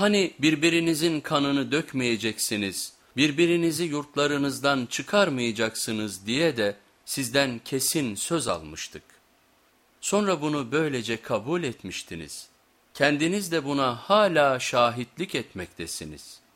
Hani birbirinizin kanını dökmeyeceksiniz, birbirinizi yurtlarınızdan çıkarmayacaksınız diye de sizden kesin söz almıştık. Sonra bunu böylece kabul etmiştiniz. Kendiniz de buna hala şahitlik etmektesiniz.''